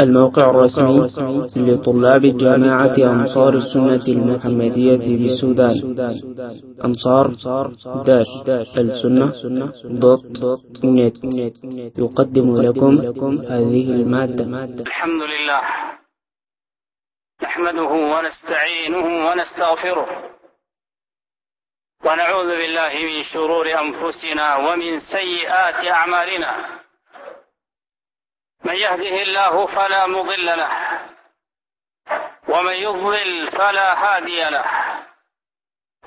الموقع الرسمي لطلاب جامعة أنصار السنة المحمدية بالسودان أنصار داش السنة دوت نت. يقدم لكم هذه المادة. الحمد لله. نحمده ونستعينه ونستغفره. ونعوذ بالله من شرور أنفسنا ومن سيئات أعمالنا. من يهده الله فلا مضل له ومن يضلل فلا هادي له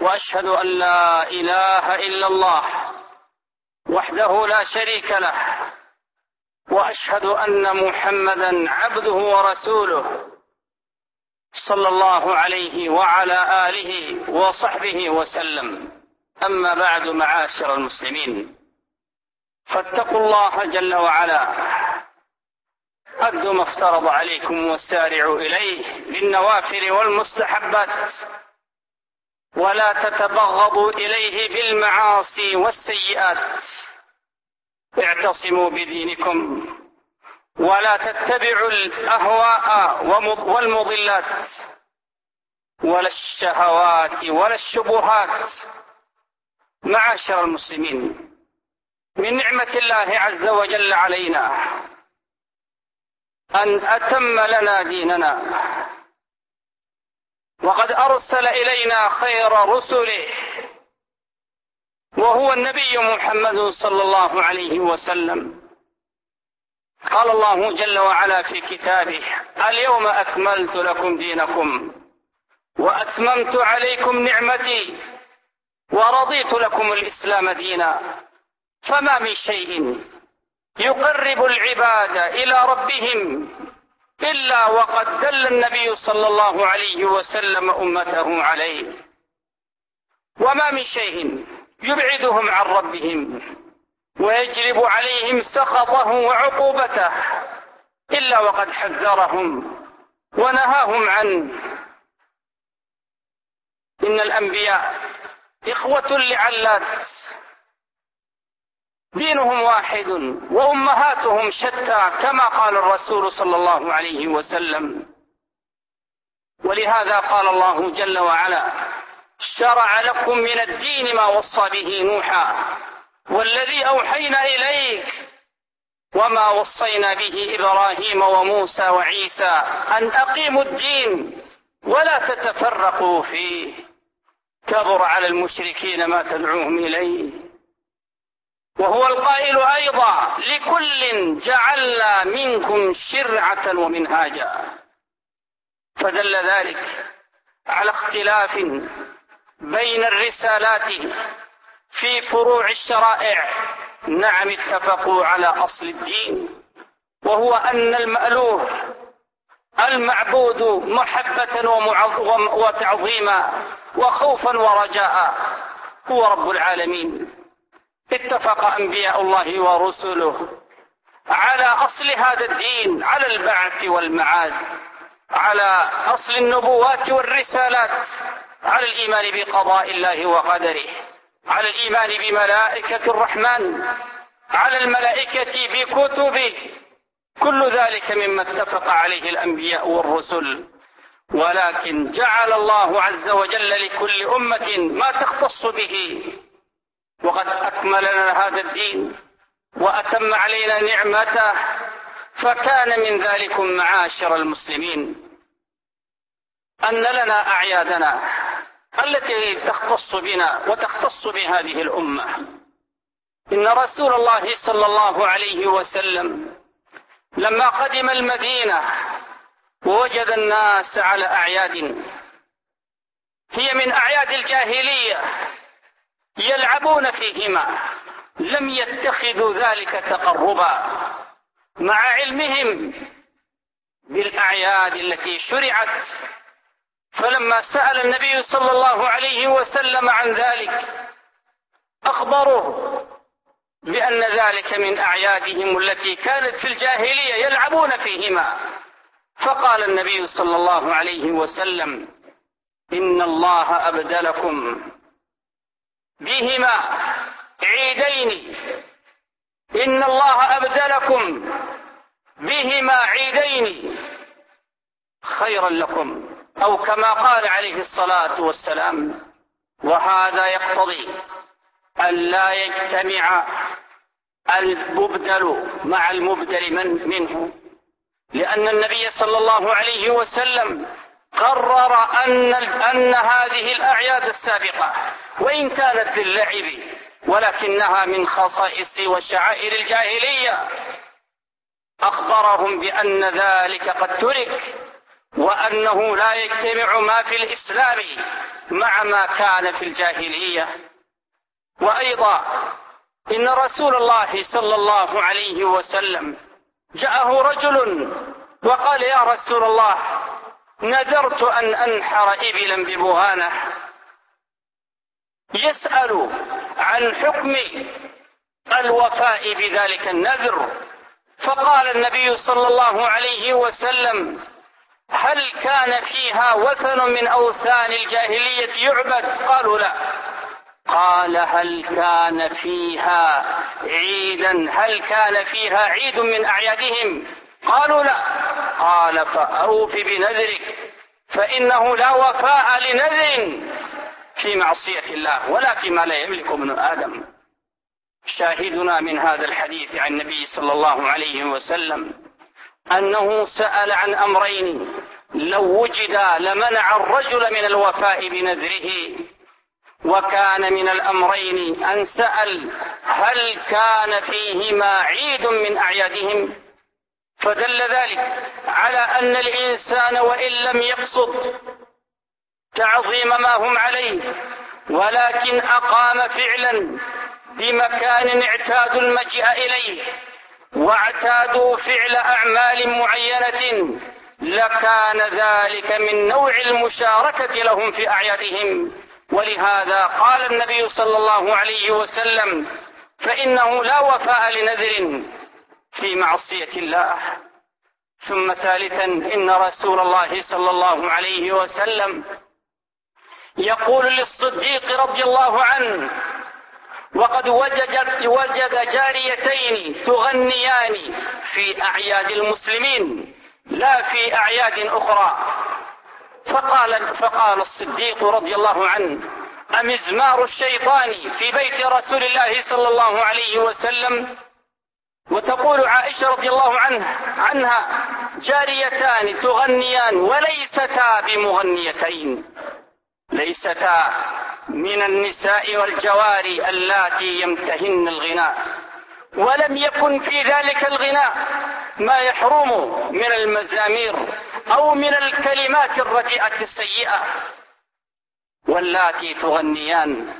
وأشهد أن لا إله إلا الله وحده لا شريك له وأشهد أن محمدا عبده ورسوله صلى الله عليه وعلى آله وصحبه وسلم. أما بعد معاشر المسلمين فاتقوا الله جل وعلا. أدوا ما افترض عليكم وسارعوا إليه بالنوافل والمستحبات ولا تتبغضوا إليه بالمعاصي والسيئات. اعتصموا بدينكم ولا تتبعوا الأهواء والمضلات ولا الشهوات ولا الشبهات. معاشر المسلمين من نعمة الله عز وجل علينا أن أتم لنا ديننا. وقد أرسل إلينا خير رسله. وهو النبي محمد صلى الله عليه وسلم. قال الله جل وعلا في كتابه اليوم أكملت لكم دينكم وأتممت عليكم نعمتي ورضيت لكم الإسلام دينا. فما من شيء يقرب العباد إلى ربهم إلا وقد دل النبي صلى الله عليه وسلم أمته عليه. وما من شيء يبعدهم عن ربهم ويجلب عليهم سخطه وعقوبته إلا وقد حذرهم ونهاهم عنه. إن الأنبياء إخوة لعلات دينهم واحد وأمهاتهم شتى كما قال الرسول صلى الله عليه وسلم. ولهذا قال الله جل وعلا شرع لكم من الدين ما وصى به نوحا والذي أوحينا إليك وما وصينا به إبراهيم وموسى وعيسى أن أقيموا الدين ولا تتفرقوا فيه. كبر على المشركين ما تدعوهم إليه. وهو القائل أيضا لكل جعلنا منكم شرعة ومنهاجا. فدل ذلك على اختلاف بين الرسالات في فروع الشرائع. نعم اتفقوا على أصل الدين وهو أن المألوه المعبود محبة وتعظيما وخوفا ورجاء. هو رب العالمين. اتفق أنبياء الله ورسله على أصل هذا الدين على البعث والمعاد على أصل النبوات والرسالات على الإيمان بقضاء الله وقدره على الإيمان بملائكة الرحمن على الملائكة بكتبه. كل ذلك مما اتفق عليه الأنبياء والرسل. ولكن جعل الله عز وجل لكل أمة ما تختص به. وقد أكمل لنا هذا الدين وأتم علينا نعمته فكان من ذلكم معاشر المسلمين. أن لنا أعيادنا التي تختص بنا وتختص بهذه الأمة. إن رسول الله صلى الله عليه وسلم لما قدم المدينة ووجد الناس على أعياد هي من أعياد الجاهلية. يلعبون فيهما. لم يتخذوا ذلك تقربا. مع علمهم بالأعياد التي شرعت. فلما سأل النبي صلى الله عليه وسلم عن ذلك أخبروه بأن ذلك من أعيادهم التي كانت في الجاهلية يلعبون فيهما. فقال النبي صلى الله عليه وسلم إن الله أبدلكم بهما عيدين. إن الله أبدلكم بهما عيدين. خيرا لكم. أو كما قال عليه الصلاة والسلام وهذا يقتضي أن لا يجتمع المبدل مع المبدل من منه. لأن النبي صلى الله عليه وسلم قرر أن أن هذه الأعياد السابقة وإن كانت للعب ولكنها من خصائص وشعائر الجاهلية أخبرهم بأن ذلك قد ترك وأنه لا يجتمع ما في الإسلام مع ما كان في الجاهلية. وأيضا إن رسول الله صلى الله عليه وسلم جاءه رجل وقال يا رسول الله نذرت أن أنحر إبلا ببهانة. يسأل عن حكم الوفاء بذلك النذر. فقال النبي صلى الله عليه وسلم هل كان فيها وثن من أوثان الجاهلية يعبد؟ قالوا لا. قال هل كان فيها عيدا؟ هل كان فيها عيد من أعيادهم؟ قالوا لا. قال فأوف بنذرك فإنه لا وفاء لنذر في معصية الله ولا فيما لا يملك ابن آدم. شاهدنا من هذا الحديث عن النبي صلى الله عليه وسلم أنه سأل عن أمرين لو وجدا لمنع الرجل من الوفاء بنذره وكان من الأمرين أن سأل هل كان فيهما عيد من أعيادهم؟ فدل ذلك على أن الإنسان وإن لم يقصد تعظيم ما هم عليه ولكن أقام فعلا بمكان اعتادوا المجيء إليه واعتادوا فعل أعمال معينة لكان ذلك من نوع المشاركة لهم في أعيادهم. ولهذا قال النبي صلى الله عليه وسلم فإنه لا وفاء لنذر في معصية الله. ثم ثالثا إن رسول الله صلى الله عليه وسلم يقول للصديق رضي الله عنه وقد وجد وجد جاريتين تغنيان في أعياد المسلمين لا في أعياد أخرى. فقال فقال الصديق رضي الله عنه أمزمار الشيطان في بيت رسول الله صلى الله عليه وسلم وتقول عائشة رضي الله عنها عنها جاريتان تغنيان وليستا بمغنيتين. ليستا من النساء والجواري اللاتي يمتهن الغناء. ولم يكن في ذلك الغناء ما يحرم من المزامير أو من الكلمات الرديئة السيئة. واللاتي تغنيان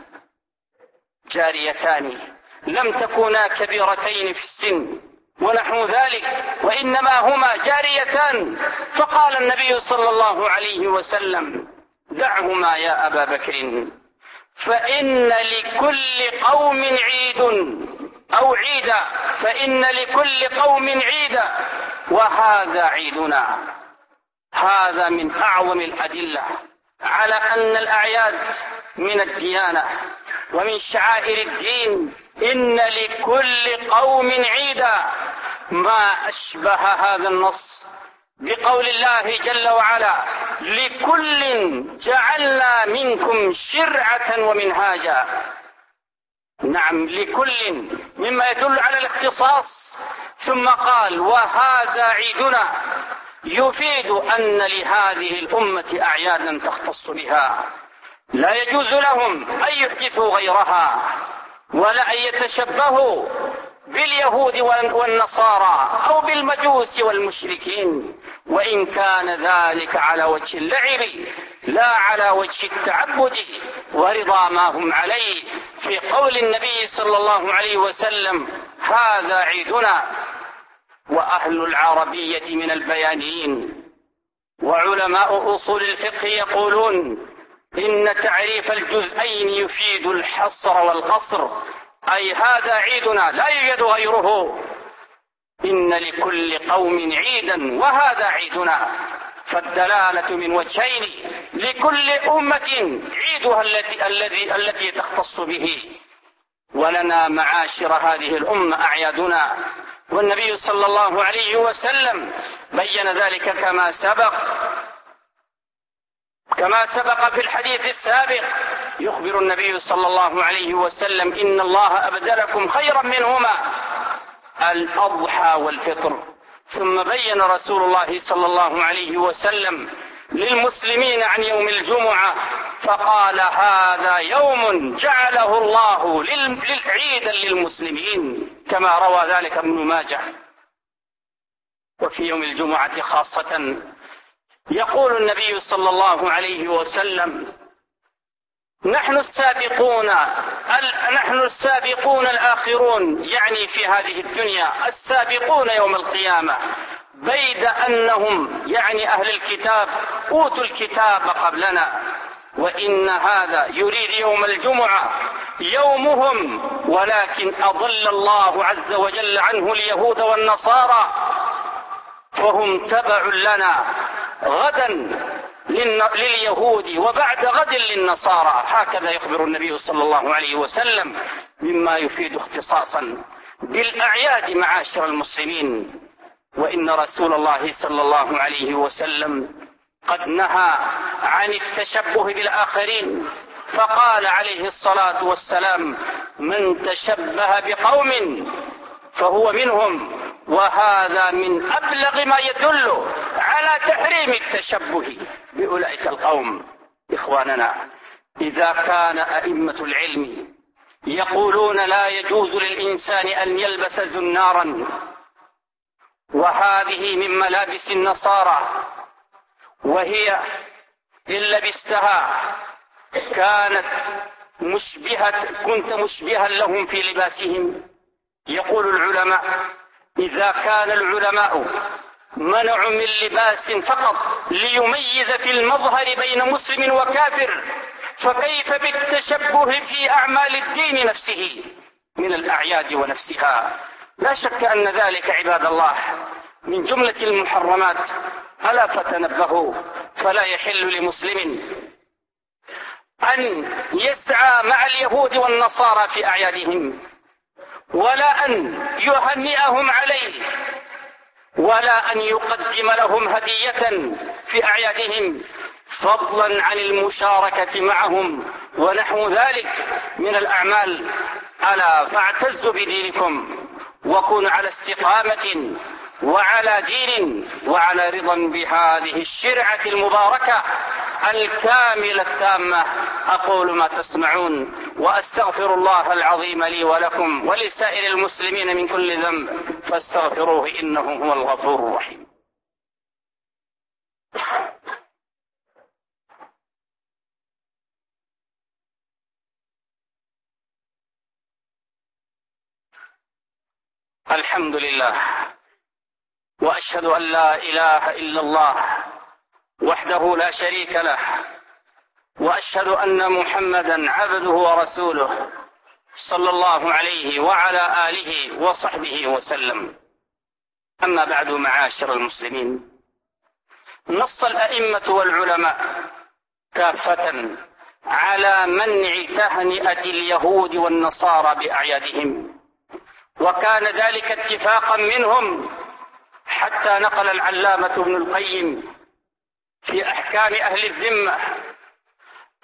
جاريتان لم تكونا كبيرتين في السن ونحو ذلك وإنما هما جاريتان. فقال النبي صلى الله عليه وسلم دعهما يا أبا بكر فإن لكل قوم عيد أو عيدا فإن لكل قوم عيدا وهذا عيدنا. هذا من أعظم الأدلة على أن الأعياد من الديانة ومن شعائر الدين إن لكل قوم عيدا. ما أشبه هذا النص بقول الله جل وعلا لكل جعلنا منكم شرعة ومنهاجا. نعم لكل مما يدل على الاختصاص. ثم قال وهذا عيدنا. يفيد أن لهذه الأمة أعيادا تختص بها. لا يجوز لهم أن يحدثوا غيرها. ولا أن يتشبهوا باليهود والنصارى أو بالمجوس والمشركين. وإن كان ذلك على وجه اللعب لا على وجه التعبد ورضا ما هم عليه. في قول النبي صلى الله عليه وسلم هذا عيدنا وأهل العربية من البيانيين وعلماء أصول الفقه يقولون إن تعريف الجزئين يفيد الحصر والقصر. أي هذا عيدنا لا يوجد غيره. إن لكل قوم عيدا وهذا عيدنا. فالدلالة من وجهين. لكل أمة عيدها التي الذي التي تختص به. ولنا معاشر هذه الأمة أعيادنا. والنبي صلى الله عليه وسلم بين ذلك كما سبق. كما سبق في الحديث السابق يخبر النبي صلى الله عليه وسلم إن الله أبدلكم خيرا منهما الأضحى والفطر. ثم بين رسول الله صلى الله عليه وسلم للمسلمين عن يوم الجمعة فقال هذا يوم جعله الله عيدا للمسلمين كما روى ذلك ابن ماجه. وفي يوم الجمعة خاصة يقول النبي صلى الله عليه وسلم نحن السابقون نحن السابقون الآخرون يعني في هذه الدنيا السابقون يوم القيامة. بيد أنهم يعني أهل الكتاب أوتوا الكتاب قبلنا. وإن هذا يريد يوم الجمعة يومهم ولكن أضل الله عز وجل عنه اليهود والنصارى. فهم تبع لنا. غدا لليهود وبعد غد للنصارى. هكذا يخبر النبي صلى الله عليه وسلم مما يفيد اختصاصا بالأعياد معاشر المسلمين. وإن رسول الله صلى الله عليه وسلم قد نهى عن التشبه بالآخرين فقال عليه الصلاة والسلام من تشبه بقوم فهو منهم وهذا من أبلغ ما يدل على تحريم التشبه بأولئك القوم إخواننا. إذا كان أئمة العلم يقولون لا يجوز للإنسان أن يلبس زنارا وهذه من ملابس النصارى وهي إن لبستها كانت مشبهة كنت مشبها لهم في لباسهم. يقول العلماء إذا كان العلماء منعوا من لباس فقط ليميز في المظهر بين مسلم وكافر. فكيف بالتشبه في أعمال الدين نفسه من الأعياد ونفسها؟ لا شك أن ذلك عباد الله من جملة المحرمات. ألا فتنبهوا فلا يحل لمسلم أن يسعى مع اليهود والنصارى في أعيادهم ولا أن يهنئهم عليه. ولا أن يقدم لهم هدية في أعيادهم فضلا عن المشاركة معهم ونحو ذلك من الأعمال. ألا فاعتزوا بدينكم وكونوا على استقامة. وعلى دين وعلى رضا بهذه الشرعة المباركة الكاملة التامة. أقول ما تسمعون وأستغفر الله العظيم لي ولكم ولسائر المسلمين من كل ذنب. فاستغفروه إنه هو الغفور الرحيم. الحمد لله. وأشهد أن لا إله إلا الله وحده لا شريك له وأشهد أن محمدا عبده ورسوله صلى الله عليه وعلى آله وصحبه وسلم. أما بعد معاشر المسلمين نص الأئمة والعلماء كافة على منع تهنئه اليهود والنصارى بأعيادهم وكان ذلك اتفاقا منهم حتى نقل العلامة ابن القيم في أحكام أهل الذمة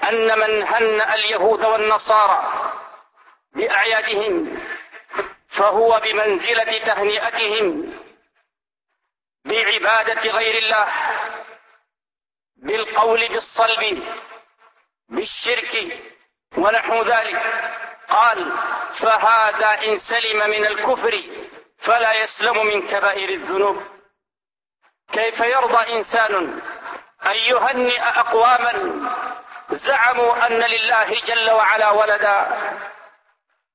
أن من هنأ اليهود والنصارى بأعيادهم فهو بمنزلة تهنئتهم بعبادة غير الله بالقول بالصلب بالشرك ونحو ذلك. قال فهذا إن سلم من الكفر فلا يسلم من كبائر الذنوب. كيف يرضى إنسان أن يهنئ أقواما زعموا أن لله جل وعلا ولدا؟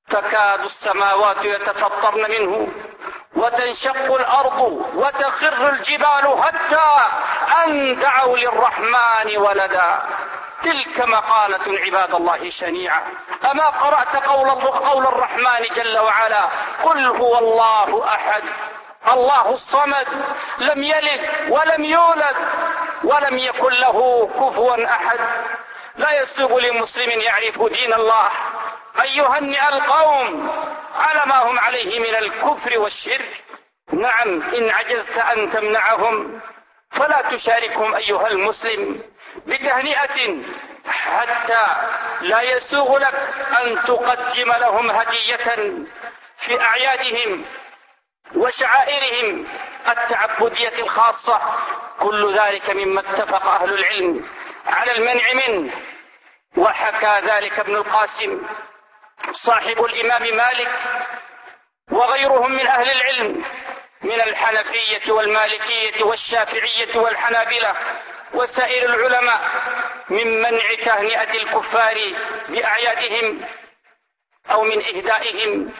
تكاد السماوات يتفطرن منه وتنشق الأرض وتخر الجبال حتى أن دعوا للرحمن ولدا. تلك مقالة عباد الله شنيعة. أما قرأت قول, قول الرحمن جل وعلا قل هو الله أحد. الله الصمد. لم يلد ولم يولد ولم يكن له كفوا أحد. لا يسوغ لمسلم يعرف دين الله. ان يهنئ القوم على ما هم عليه من الكفر والشرك. نعم إن عجزت أن تمنعهم فلا تشاركهم أيها المسلم. بتهنئة حتى لا يسوغ لك أن تقدم لهم هدية في أعيادهم وشعائرهم التعبدية الخاصة. كل ذلك مما اتفق أهل العلم على المنع منه. وحكى ذلك ابن القاسم صاحب الإمام مالك وغيرهم من أهل العلم من الحنفية والمالكية والشافعية والحنابلة. وسائر العلماء من منع تهنئة الكفار بأعيادهم أو من إهدائهم.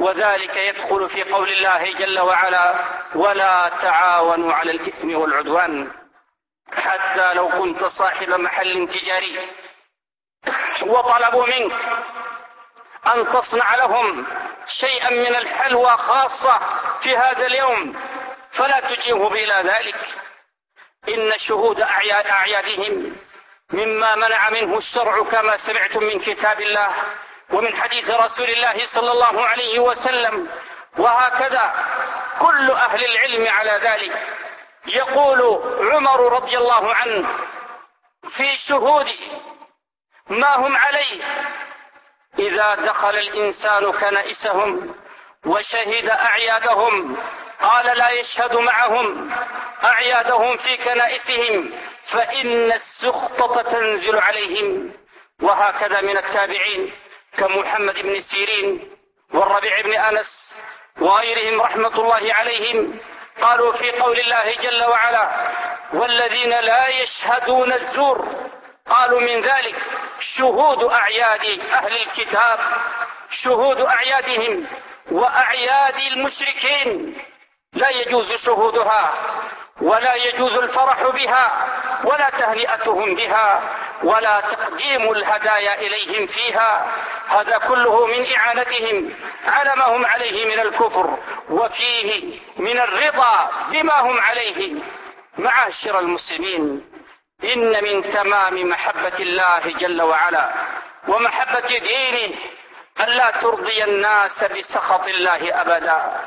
وذلك يدخل في قول الله جل وعلا ولا تعاونوا على الإثم والعدوان حتى لو كنت صاحب محل تجاري وطلبوا منك أن تصنع لهم شيئا من الحلوى خاصة في هذا اليوم فلا تجيبه إلى ذلك. إن شهود أعياد أعيادهم مما منع منه الشرع كما سمعتم من كتاب الله ومن حديث رسول الله صلى الله عليه وسلم وهكذا كل أهل العلم على ذلك. يقول عمر رضي الله عنه في شهود ما هم عليه؟ إذا دخل الإنسان كنائسهم وشهد أعيادهم. قال لا يشهد معهم. أعيادهم في كنائسهم. فإن السخطة تنزل عليهم. وهكذا من التابعين كمحمد بن سيرين والربيع بن أنس وغيرهم رحمة الله عليهم. قالوا في قول الله جل وعلا والذين لا يشهدون الزور. قالوا من ذلك شهود أعياد أهل الكتاب. شهود أعيادهم. وأعياد المشركين لا يجوز شهودها ولا يجوز الفرح بها ولا تهنئتهم بها ولا تقديم الهدايا إليهم فيها. هذا كله من إعانتهم على ما هم عليه من الكفر وفيه من الرضا بما هم عليه. معاشر المسلمين إن من تمام محبة الله جل وعلا ومحبة دينه ألا ترضي الناس بسخط الله أبدا.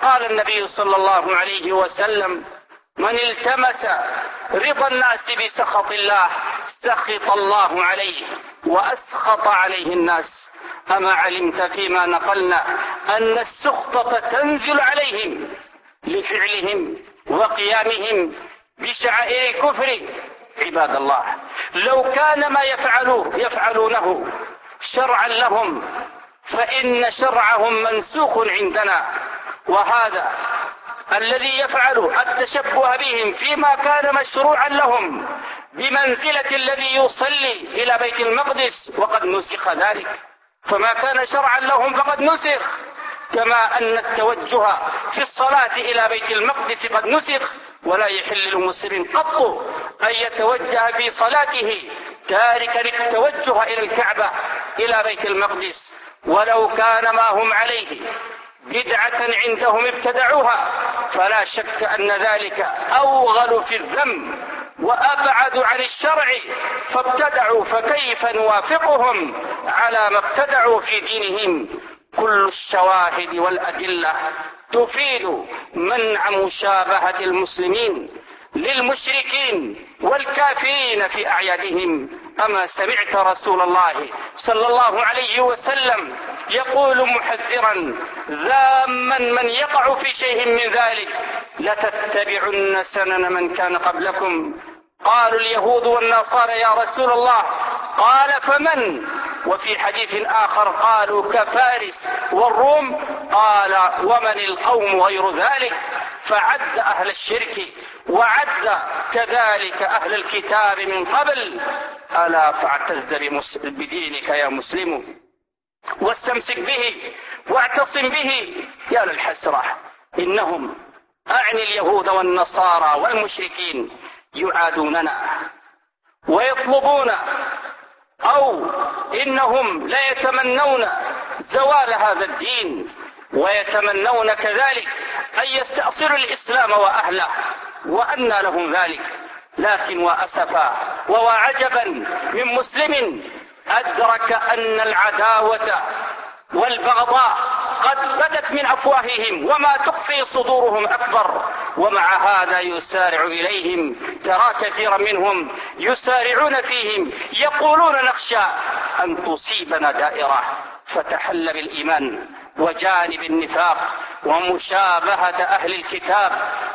قال النبي صلى الله عليه وسلم من التمس رضا الناس بسخط الله سخط الله عليه وأسخط عليه الناس. أما علمت فيما نقلنا أن السخطة تنزل عليهم لفعلهم وقيامهم بشعائر الكفر. عباد الله لو كان ما يفعلوه يفعلونه شرعا لهم فإن شرعهم منسوخ عندنا. وهذا الذي يفعل التشبه بهم فيما كان مشروعا لهم بمنزلة الذي يصلي إلى بيت المقدس وقد نسخ ذلك. فما كان شرعا لهم فقد نسخ. كما أن التوجه في الصلاة إلى بيت المقدس قد نسخ. ولا يحل لمسلم قط أن يتوجه في صلاته تاركا التوجه إلى الكعبة إلى بيت المقدس. ولو كان ما هم عليه بدعة عندهم ابتدعوها فلا شك أن ذلك أوغل في الذنب وأبعد عن الشرع فابتدعوا فكيف نوافقهم على ما ابتدعوا في دينهم؟ كل الشواهد والأدلة تفيد منع مشابهة المسلمين للمشركين والكافرين في أعيادهم. أما سمعت رسول الله صلى الله عليه وسلم يقول محذرا ذاما من يقع في شيء من ذلك لتتبعن سنن من كان قبلكم؟ قالوا اليهود والنصارى يا رسول الله. قال فمن؟ وفي حديث آخر قالوا كفارس. والروم؟ قال ومن القوم غير ذلك؟ فعد أهل الشرك وعد كذلك أهل الكتاب من قبل. ألا فاعتز بدينك يا مسلم واستمسك به واعتصم به يا للحسرة إنهم أعني اليهود والنصارى والمشركين يعادوننا ويطلبون أو إنهم لا يتمنون زوال هذا الدين. ويتمنون كذلك أن يستأصلوا الإسلام وأهله وأن لهم ذلك. لكن وأسفا ووعجبا من مسلم أدرك أن العداوة والبغضاء قد بدت من أفواههم وما تخفي صدورهم أكبر. ومع هذا يسارع إليهم ترى كثيرا منهم يسارعون فيهم يقولون نخشى أن تصيبنا دائرة فتحل بالإيمان. وجانب النفاق ومشابهة أهل الكتاب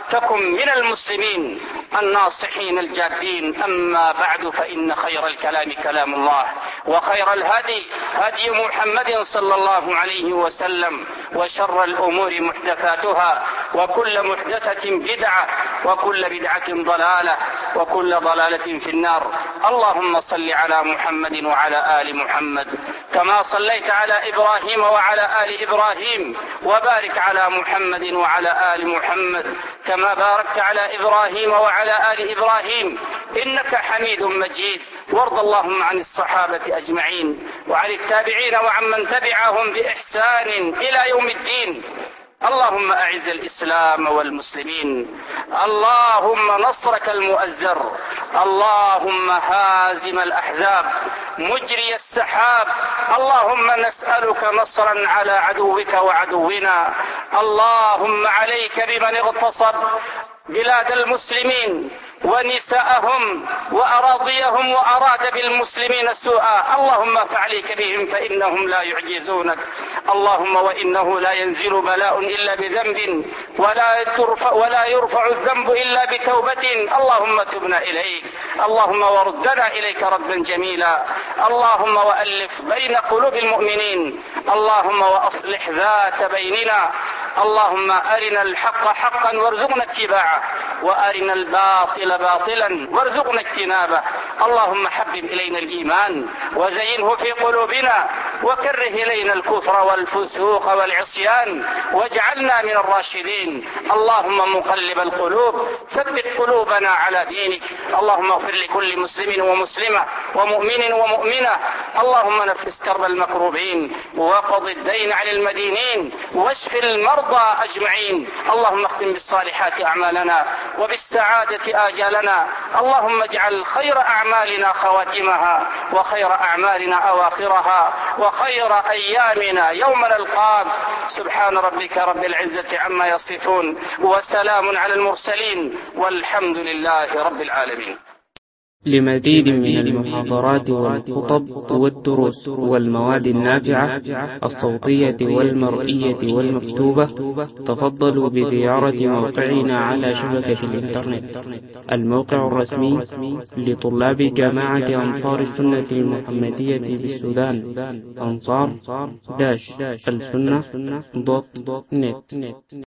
تكن من المسلمين الناصحين الجادين. أما بعد فإن خير الكلام كلام الله وخير الهدي هدي محمد صلى الله عليه وسلم وشر الأمور محدثاتها وكل محدثة بدعة وكل بدعة ضلالة وكل ضلالة في النار. اللهم صل على محمد وعلى آل محمد كما صليت على إبراهيم وعلى آل إبراهيم. وبارك على محمد وعلى آل محمد كما باركت على إبراهيم وعلى آل إبراهيم إنك حميد مجيد. وارض اللهم عن الصحابة أجمعين وعن التابعين وعن من تبعهم بإحسان إلى يوم الدين. اللهم أعز الإسلام والمسلمين. اللهم نصرك المؤزر. اللهم هازم الأحزاب. مجري السحاب. اللهم نسألك نصرا على عدوك وعدونا. اللهم عليك بمن اغتصب. بلاد المسلمين. ونساءهم وأراضيهم وأراد بالمسلمين سوءا. اللهم فعليك بهم فإنهم لا يعجزونك. اللهم وإنه لا ينزل بلاء إلا بذنب ولا ترفع, ولا يرفع الذنب إلا بتوبة. اللهم تبنا إليك. اللهم وردنا إليك ردا جميلا. اللهم وألف بين قلوب المؤمنين. اللهم وأصلح ذات بيننا. اللهم أرنا الحق حقا وارزقنا اتباعه. وأرنا الباطل باطلا. وارزقنا اجتنابه. اللهم حبب إلينا الإيمان وزينه في قلوبنا. وكره إلينا الكفر والفسوق والعصيان واجعلنا من الراشدين. اللهم مقلب القلوب ثبت قلوبنا على دينك. اللهم اغفر لكل مسلم ومسلمة ومؤمن ومؤمنة. اللهم نفس كرب المكروبين وقض الدين عن المدينين واشف المرضى أجمعين. اللهم اختم بالصالحات أعمالنا وبالسعادة آجالنا. اللهم اجعل خير أعمالنا خواتمها وخير أعمالنا أواخرها وخير أيامنا يوم نلقاك. سبحان ربك رب العزة عما يصفون وسلام على المرسلين والحمد لله رب العالمين. لمزيد من المحاضرات والخطب والدروس والمواد النافعة الصوتية والمرئية والمكتوبة. تفضلوا بزيارة موقعنا على شبكة الإنترنت. الموقع الرسمي لطلاب جامعة أنصار السنة المحمدية بالسودان أنصار داش السنة دوت نت